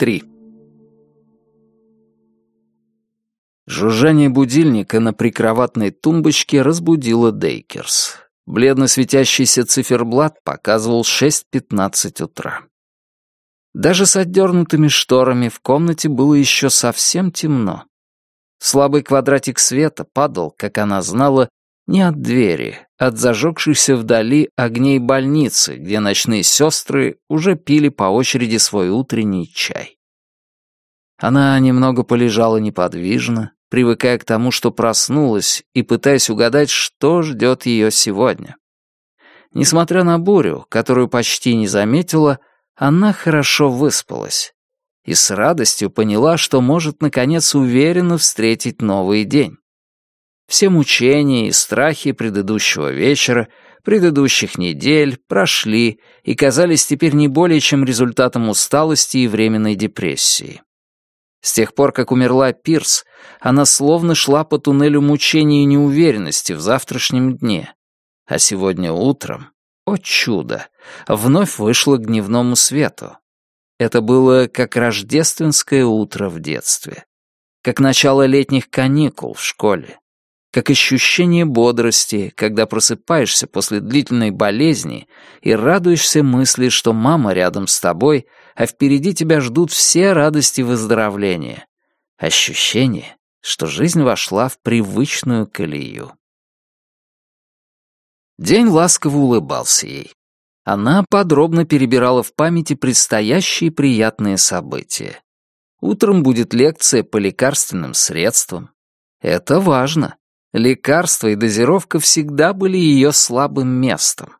3. Жужжание будильника на прикроватной тумбочке разбудило Дейкерс. Бледно светящийся циферблат показывал 6.15 утра. Даже с отдернутыми шторами в комнате было еще совсем темно. Слабый квадратик света падал, как она знала, не от двери, от зажегшихся вдали огней больницы, где ночные сестры уже пили по очереди свой утренний чай. Она немного полежала неподвижно, привыкая к тому, что проснулась, и пытаясь угадать, что ждет ее сегодня. Несмотря на бурю, которую почти не заметила, она хорошо выспалась и с радостью поняла, что может, наконец, уверенно встретить новый день. Все мучения и страхи предыдущего вечера, предыдущих недель прошли и казались теперь не более чем результатом усталости и временной депрессии. С тех пор, как умерла Пирс, она словно шла по туннелю мучений и неуверенности в завтрашнем дне. А сегодня утром, о чудо, вновь вышла к дневному свету. Это было как рождественское утро в детстве, как начало летних каникул в школе, как ощущение бодрости, когда просыпаешься после длительной болезни и радуешься мысли, что мама рядом с тобой, а впереди тебя ждут все радости выздоровления. Ощущение, что жизнь вошла в привычную колею. День ласково улыбался ей. Она подробно перебирала в памяти предстоящие приятные события. Утром будет лекция по лекарственным средствам. Это важно. Лекарства и дозировка всегда были ее слабым местом.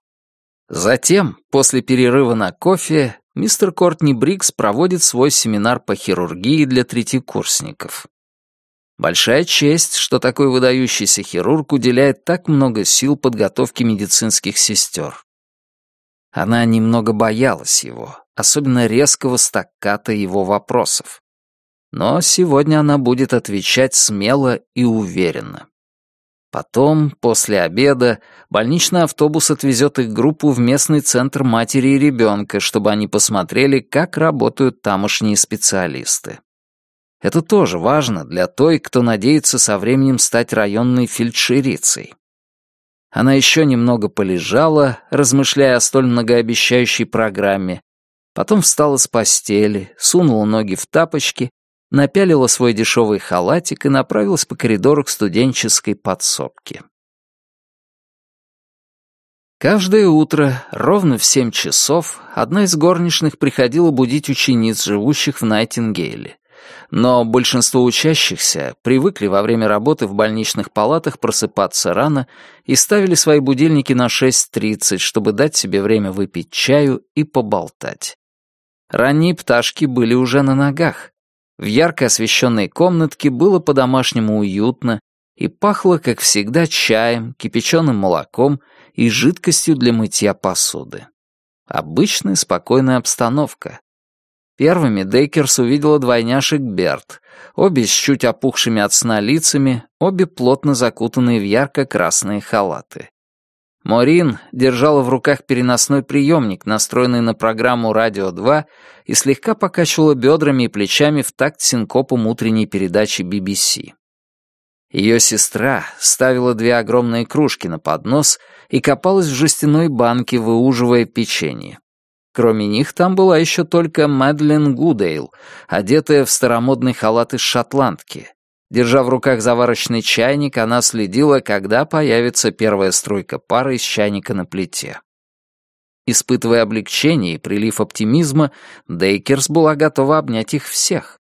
Затем, после перерыва на кофе, мистер Кортни Брикс проводит свой семинар по хирургии для третьекурсников. Большая честь, что такой выдающийся хирург уделяет так много сил подготовке медицинских сестер. Она немного боялась его, особенно резкого стакката его вопросов. Но сегодня она будет отвечать смело и уверенно. Потом, после обеда, больничный автобус отвезет их группу в местный центр матери и ребенка, чтобы они посмотрели, как работают тамошние специалисты. Это тоже важно для той, кто надеется со временем стать районной фельдшерицей. Она еще немного полежала, размышляя о столь многообещающей программе. Потом встала с постели, сунула ноги в тапочки, напялила свой дешевый халатик и направилась по коридору к студенческой подсобке. Каждое утро, ровно в семь часов, одна из горничных приходила будить учениц, живущих в Найтингейле. Но большинство учащихся привыкли во время работы в больничных палатах просыпаться рано и ставили свои будильники на 6.30, чтобы дать себе время выпить чаю и поболтать. Ранние пташки были уже на ногах. В ярко освещенной комнатке было по-домашнему уютно и пахло, как всегда, чаем, кипяченым молоком и жидкостью для мытья посуды. Обычная спокойная обстановка, Первыми Дейкерс увидела двойняшек Берт, обе с чуть опухшими от сна лицами, обе плотно закутанные в ярко-красные халаты. Морин держала в руках переносной приемник, настроенный на программу «Радио 2», и слегка покачивала бедрами и плечами в такт синкопом утренней передачи BBC. Ее сестра ставила две огромные кружки на поднос и копалась в жестяной банке, выуживая печенье. Кроме них там была еще только Мэдлин Гудейл, одетая в старомодный халат из шотландки. Держа в руках заварочный чайник, она следила, когда появится первая струйка пара из чайника на плите. Испытывая облегчение и прилив оптимизма, Дейкерс была готова обнять их всех.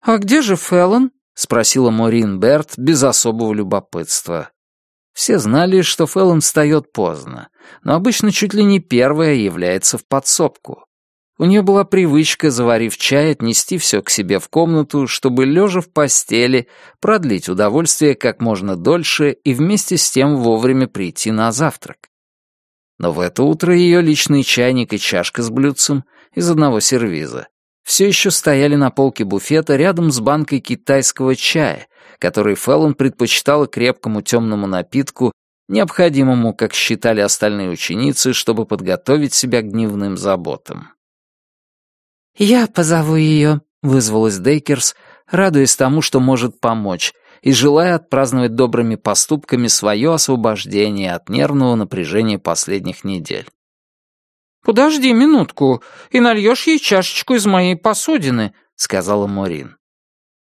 «А где же Феллон?» — спросила Морин Берт без особого любопытства. Все знали, что Феллон встает поздно, но обычно чуть ли не первая является в подсобку. У нее была привычка, заварив чай, отнести все к себе в комнату, чтобы, лежа в постели, продлить удовольствие как можно дольше и вместе с тем вовремя прийти на завтрак. Но в это утро ее личный чайник и чашка с блюдцем из одного сервиза все еще стояли на полке буфета рядом с банкой китайского чая, который Феллон предпочитала крепкому темному напитку, необходимому, как считали остальные ученицы, чтобы подготовить себя к дневным заботам. «Я позову ее», — вызвалась Дейкерс, радуясь тому, что может помочь, и желая отпраздновать добрыми поступками свое освобождение от нервного напряжения последних недель. «Подожди минутку, и нальешь ей чашечку из моей посудины», — сказала Морин.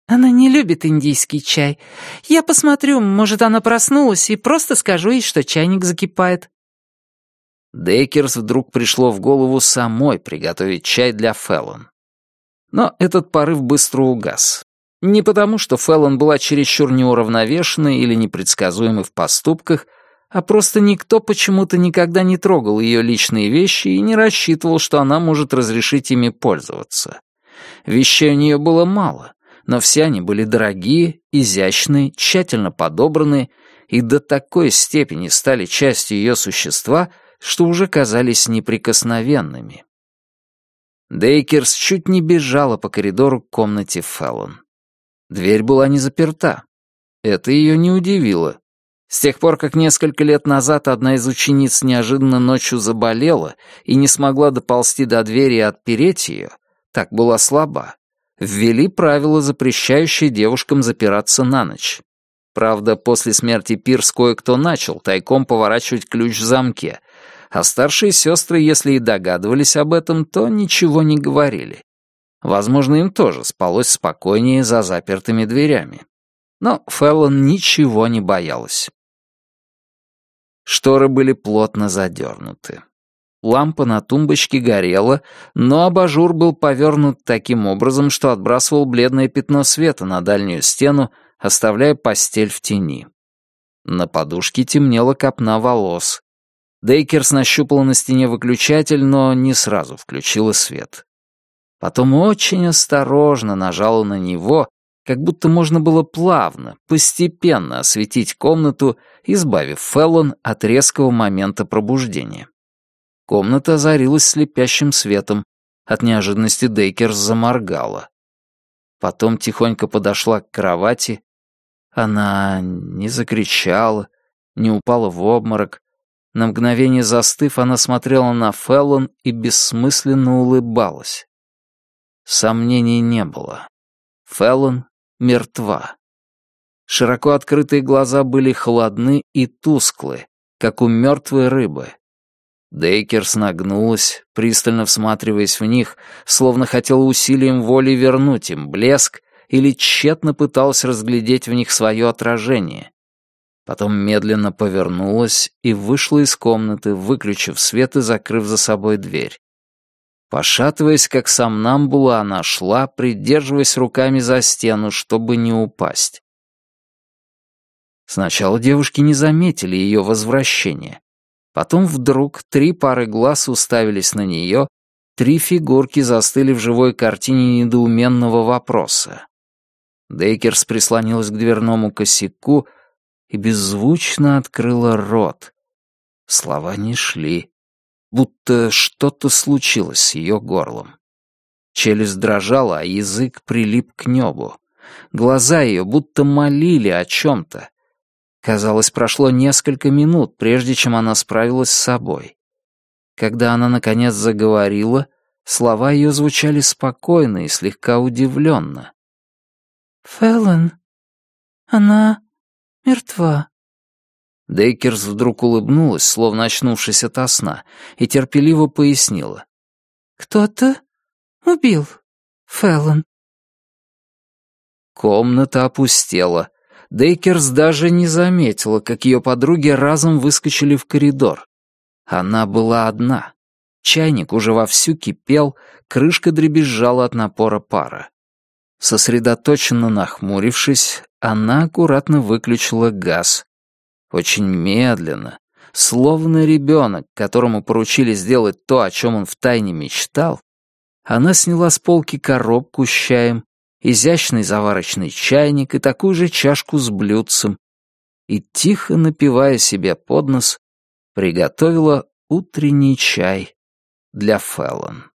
«Она не любит индийский чай. Я посмотрю, может, она проснулась, и просто скажу ей, что чайник закипает». Дейкерс вдруг пришло в голову самой приготовить чай для Феллон. Но этот порыв быстро угас. Не потому, что Феллон была чересчур неуравновешенной или непредсказуемой в поступках, а просто никто почему-то никогда не трогал ее личные вещи и не рассчитывал, что она может разрешить ими пользоваться. Вещей у нее было мало, но все они были дорогие, изящные, тщательно подобранные и до такой степени стали частью ее существа, что уже казались неприкосновенными. Дейкерс чуть не бежала по коридору к комнате Феллон. Дверь была не заперта. Это ее не удивило. С тех пор, как несколько лет назад одна из учениц неожиданно ночью заболела и не смогла доползти до двери и отпереть ее, так была слаба, ввели правило, запрещающее девушкам запираться на ночь. Правда, после смерти Пирс кое-кто начал тайком поворачивать ключ в замке, а старшие сестры, если и догадывались об этом, то ничего не говорили. Возможно, им тоже спалось спокойнее за запертыми дверями. Но Феллон ничего не боялась. Шторы были плотно задернуты. Лампа на тумбочке горела, но абажур был повернут таким образом, что отбрасывал бледное пятно света на дальнюю стену, оставляя постель в тени. На подушке темнела копна волос. Дейкерс нащупала на стене выключатель, но не сразу включила свет. Потом очень осторожно нажала на него, как будто можно было плавно, постепенно осветить комнату, избавив Феллон от резкого момента пробуждения. Комната озарилась слепящим светом. От неожиданности Дейкерс заморгала. Потом тихонько подошла к кровати. Она не закричала, не упала в обморок. На мгновение застыв, она смотрела на Феллон и бессмысленно улыбалась. Сомнений не было. Феллон мертва. Широко открытые глаза были холодны и тусклы, как у мертвой рыбы. Дейкерс нагнулась, пристально всматриваясь в них, словно хотела усилием воли вернуть им блеск или тщетно пыталась разглядеть в них свое отражение. Потом медленно повернулась и вышла из комнаты, выключив свет и закрыв за собой дверь. Пошатываясь, как сам Намбула, она шла, придерживаясь руками за стену, чтобы не упасть. Сначала девушки не заметили ее возвращения. Потом вдруг три пары глаз уставились на нее, три фигурки застыли в живой картине недоуменного вопроса. Дейкерс прислонилась к дверному косяку и беззвучно открыла рот. Слова не шли, будто что-то случилось с ее горлом. Челюсть дрожала, а язык прилип к небу. Глаза ее будто молили о чем-то, Казалось, прошло несколько минут, прежде чем она справилась с собой. Когда она, наконец, заговорила, слова ее звучали спокойно и слегка удивленно. «Фэллон, она мертва». Дейкерс вдруг улыбнулась, словно очнувшись ото сна, и терпеливо пояснила. «Кто-то убил Фэллон». Комната опустела. Дейкерс даже не заметила, как ее подруги разом выскочили в коридор. Она была одна. Чайник уже вовсю кипел, крышка дребезжала от напора пара. Сосредоточенно нахмурившись, она аккуратно выключила газ. Очень медленно, словно ребенок, которому поручили сделать то, о чем он втайне мечтал, она сняла с полки коробку с чаем, изящный заварочный чайник и такую же чашку с блюдцем, и, тихо напивая себе под нос, приготовила утренний чай для Феллон.